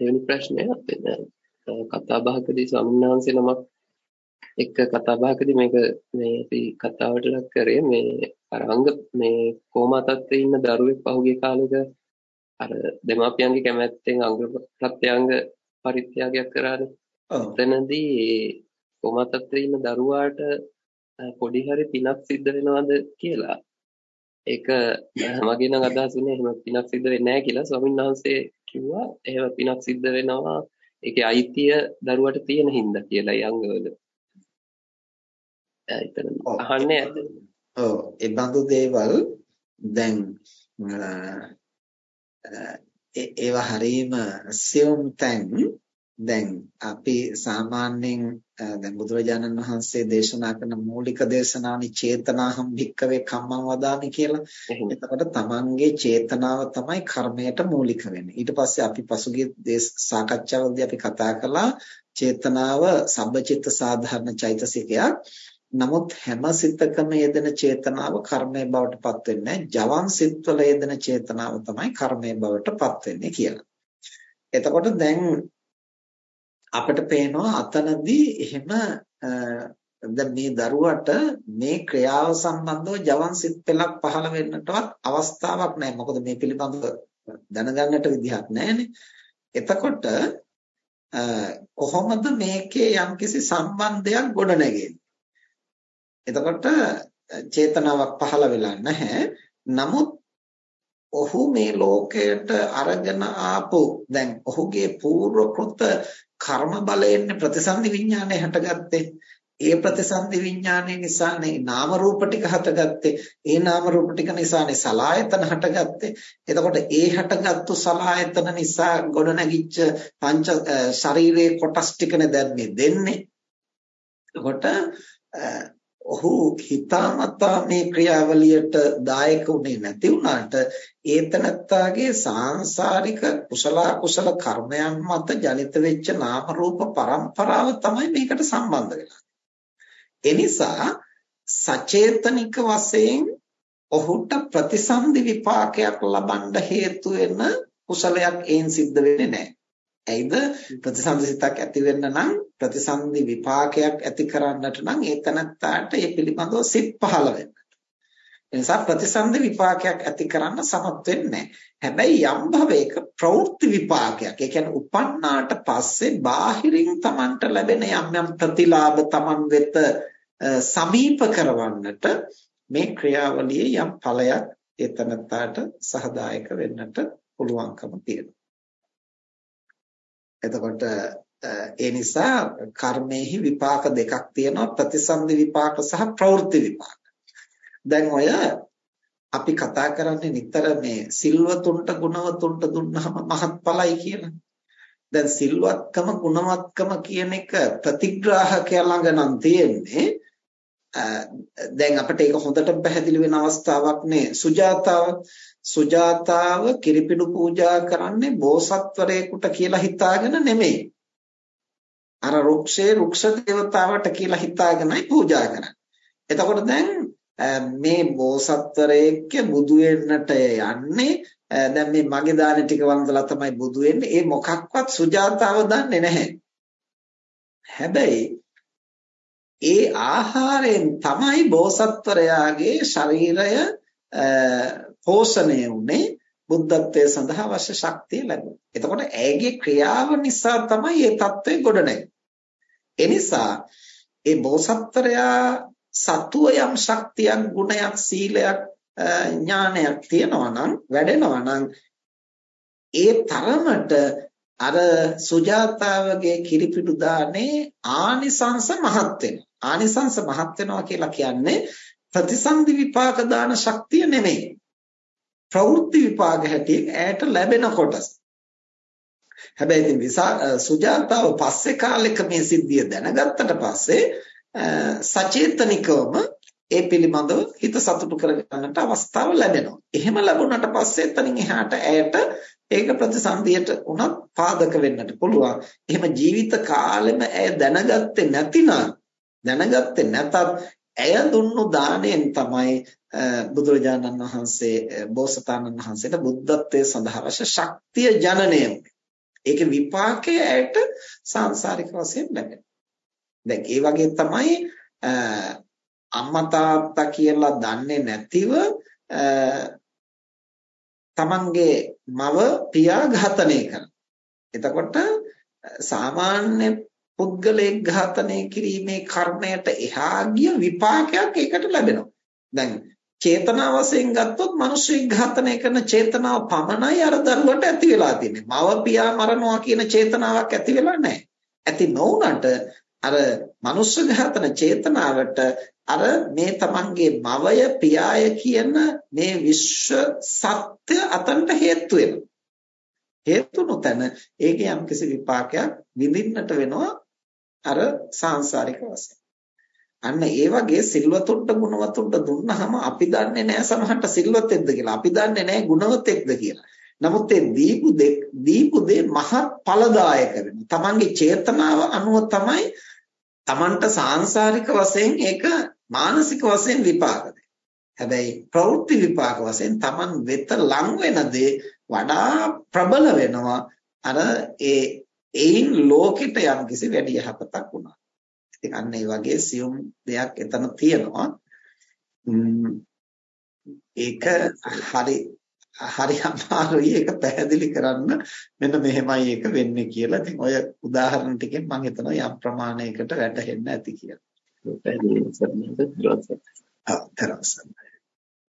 දෙවෙනි ප්‍රශ්නය කතා බහකදී ස්වාමීන් වහන්සේ නමක් එක්ක කතා බහකදී මේක මේ අපි කතාවට ලක් කරේ මේ අර අංග මේ කොමා තත්ත්වයේ ඉන්න දරුවෙක් පහුගිය කාලෙක අර දෙමාපියන්ගේ කැමැත්තෙන් අංග ප්‍රත්‍යංග පරිත්‍යාගයක් කරානේ. එතනදී කොමා තත්ත්වයේ ඉන්න දරුවාට පොඩි හරි පිනක් සිද්ධ වෙනවද කියලා. ඒක මගේ නම් අදහස් වෙන්නේ එහෙම පිනක් සිද්ධ වෙන්නේ නැහැ කියලා ස්වාමීන් වහන්සේ කිව්වා. එහෙම පිනක් සිද්ධ වෙනවා. ඒකේ අයිතිය දරුවට තියෙන හින්දා කියලා යංගවල. එතන අහන්නේ ඔව්. ඒ බඳු දේවල් දැන් ඒවා හරීම සියුම් තැන් දැන් අපි සාමාන්‍යයෙන් දැන් බුදුරජාණන් වහන්සේ දේශනා කරන මූලික දේශනානි චේතනාහම් භික්කවේ කම්මං වදාමි කියලා. එතකොට තමන්ගේ චේතනාව තමයි කර්මයට මූලික වෙන්නේ. ඊට පස්සේ අපි පසුගිය සාකච්ඡාවලදී අපි කතා කළා චේතනාව සබ්බචිත්ත සාධාරණ චෛතසිකයක්. නමුත් හැම සිතකම යෙදෙන චේතනාව කර්මය බවට පත් වෙන්නේ ජවන් සිත්වල යෙදෙන චේතනාව තමයි කර්මය බවට පත් වෙන්නේ කියලා. එතකොට දැන් අපිට පේනවා අතනදී එහෙම දැන් මේ දරුවට මේ ක්‍රියාව සම්බන්ධව ජවන් සිත් පෙළක් පහළ වෙන්නටවත් අවස්ථාවක් නැහැ. මොකද මේ පිළිබඳව දැනගන්නට විදිහක් නැහැනේ. එතකොට කොහොමද මේකේ යම්කිසි සම්බන්ධයක් ගොඩනැගෙන්නේ? එතකොට චේතනාවක් පහළ වෙලා නැහැ. නමුත් ඔහු මේ ලෝකයට අරගෙන ආපු දැන් ඔහුගේ పూర్ව කෘත කර්ම බලයෙන් ප්‍රතිසන්දි විඥානය හටගත්තේ. ඒ ප්‍රතිසන්දි විඥානය නිසානේ නාම රූප ටික හටගත්තේ. ඒ නාම රූප ටික නිසානේ සලායතන හටගත්තේ. එතකොට ඒ හටගත්තු සලායතන නිසා ගොඩනැගිච්ච පංච ශරීරයේ කොටස් ටිකනේ දැන් මේ දෙන්නේ. එතකොට ඔහු හිතාමතා මේ ක්‍රියාවලියට දායක වුණේ නැති වුණාට ඒතනත්තාගේ සාංශාරික කුසල කුසල කර්මයන් මත ජනිත වෙච්ච නාම රූප પરම්පරාව තමයි මේකට සම්බන්ධ වෙලා. එනිසා සචේතනික වශයෙන් ඔහුට ප්‍රතිසන්දි විපාකයක් ලබන්න හේතු වෙන කුසලයක් ඒන් සිද්ධ වෙන්නේ නැහැ. ඇයිද ප්‍රතිසන්දි සිතක් ඇති වෙන්න නම් ප්‍රතිසන්දි විපාකයක් ඇති කරන්නට නම් ඒ තනත්තාට ඒ පිළිබඳව සිත් පහළ වෙන්න. එනිසා ප්‍රතිසන්දි විපාකයක් ඇති කරන්න සමත් වෙන්නේ හැබැයි යම් භවයක ප්‍රවෘත්ති විපාකයක් ඒ කියන්නේ උපන්නාට පස්සේ බාහිරින් Tamanට ලැබෙන යම් යම් ප්‍රතිලාභ Taman වෙත සමීප කරවන්නට මේ ක්‍රියාවලියේ යම් ඵලයක් ඒ තනත්තාට සහදායක වෙන්නට පුළුවන්කම තියෙනවා. එතකොට ඒ නිසා කර්මයේහි විපාක දෙකක් තියෙනවා ප්‍රතිසන්දි විපාක සහ ප්‍රවෘත්ති විපාක. දැන් ඔය අපි කතා කරන්නේ නිතර මේ සිල්වතුන්ට ගුණවතුන්ට දුන්නහම මහත්ඵලයි කියලා. දැන් සිල්වත්කම ගුණවත්කම කියන එක ප්‍රතිග්‍රාහකයා ළඟ නම් තියෙන්නේ දැන් අපිට ඒක හොඳට පැහැදිලි වෙන අවස්ථාවක් නේ සුජාතාව සුජාතාව කිරිපිඩු පූජා කරන්නේ බෝසත්වරයෙකුට කියලා හිතාගෙන නෙමෙයි අර රුක්ෂේ රුක්ෂ දේවතාවට කියලා හිතාගෙනයි පූජා කරන්නේ. එතකොට දැන් මේ බෝසත්වරයෙක් බුදු වෙන්නට යන්නේ. දැන් මේ මගේ දාන ටික වන්දලා තමයි බුදු වෙන්නේ. ඒ මොකක්වත් සුජාතාව දන්නේ නැහැ. හැබැයි ඒ ආහාරයෙන් තමයි බෝසත්වරයාගේ ශරීරය පෝෂණය වුනේ බුද්ධත්වයේ සඳහා අවශ්‍ය ශක්තිය ලැබුණා. එතකොට ඇයගේ ක්‍රියාව නිසා තමයි මේ தત્ත්වය ගොඩනැගෙන්නේ. ඒ නිසා ඒ බෝසත්වරයා සතුව යම් ශක්තියක්, ගුණයක්, සීලයක්, ඥානයක් තියෙනවා නම් වැඩෙනවා නම් ඒ තරමට අර සුජාතාවගේ කිරිපිඩු දානේ ආනිසංස මහත් වෙනවා. ආනිසංස මහත් වෙනවා කියලා කියන්නේ ප්‍රතිසන්දි විපාක දාන ශක්තිය නෙමෙයි. ප්‍රවෘත්ති විපාක හැටියෙන් ඈට ලැබෙන කොටස. හැබැයි ඉතින් සුජාතාව පස්සේ කාලෙක මේ සිද්ධිය දැනගත්තට පස්සේ සචේතනිකවම ඒ පිළිබඳව හිත සතුටු කරගන්නට අවස්ථාව ලැබෙනවා. එහෙම ලැබුණාට පස්සේ එතනින් එහාට ඇයට ඒක ප්‍රතිසන්දියට උනත් පාදක වෙන්නට පුළුවන්. එහෙම ජීවිත කාලෙම ඇය දැනගත්තේ නැතිනම් දැනගත්තේ නැතත් ඇය දුන්නු දාණයෙන් තමයි බුදුරජාණන් වහන්සේ බෝසතාණන් වහන්සේට බුද්ධත්වයේ සඳහා අවශ්‍ය ශක්තිය ජනනය ඒකේ විපාකය ඇයට සාංශාරික වශයෙන් ලැබෙනවා. දැන් ඒ වගේ තමයි අම්මා තාත්තා කියලා දන්නේ නැතිව තමන්ගේ මව පියා ඝාතනය කරනවා. එතකොට සාමාන්‍ය පුද්ගලයෙක් ඝාතනය කිරීමේ කර්ණයට එහා ගිය විපාකයක් ඒකට ලැබෙනවා. දැන් චේතනා වශයෙන් ගත්තොත් මිනිස්සෙක් ඝාතනය කරන චේතනාව පමණයි අර දරුවට ඇති වෙලා තියෙන්නේ. මව පියා මරනවා කියන චේතනාවක් ඇති වෙලා නැහැ. ඇති නොවුනට අර මනුෂ්‍ය ඝාතන චේතනාවට අර මේ තමන්ගේ මවය පියාය කියන මේ විශ්ව සත්‍ය අතන්ට හේතු වෙනවා. හේතු නොතන ඒකේ යම්කිසි විපාකයක් විඳින්නට වෙනවා අර සාංශාරික වශයෙන්. අන්න ඒ වගේ සිල්වතුන්ට ගුණවතුන්ට දුන්නහම අපි දන්නේ නැහැ සමහරට සිල්වතෙක්ද කියලා. අපි දන්නේ නැහැ ගුණවතෙක්ද කියලා. නමුත් ඒ දීපු දීපු දේ මහත් ඵලදායක වෙනවා. තමන්ගේ චේතනාව අනුව තමයි තමන්ට සාංශාරික වශයෙන් ඒක මානසික වශයෙන් විපාක හැබැයි ප්‍රවෘත්ති විපාක වශයෙන් තමන් වෙත ලං වෙන දේ වඩා ප්‍රබල වෙනවා අර ඒ ඒයින් ලෝකෙට යම්කිසි වැඩි යහපතක් වුණා. ඉතින් අන්න ඒ වගේ සියුම් දෙයක් එතන තියෙනවා. ඒක හරි හරි අමාරුයි ඒක පැහැදිලි කරන්න මෙන්න මෙහෙමයි ඒක වෙන්නේ කියලා. ඉතින් ඔය උදාහරණ ටිකෙන් මම හිතනවා යම් ප්‍රමාණයකට වැටහෙන්න ඇති කියලා. පැහැදිලි සරණද ඔව් තරම් සරණයි.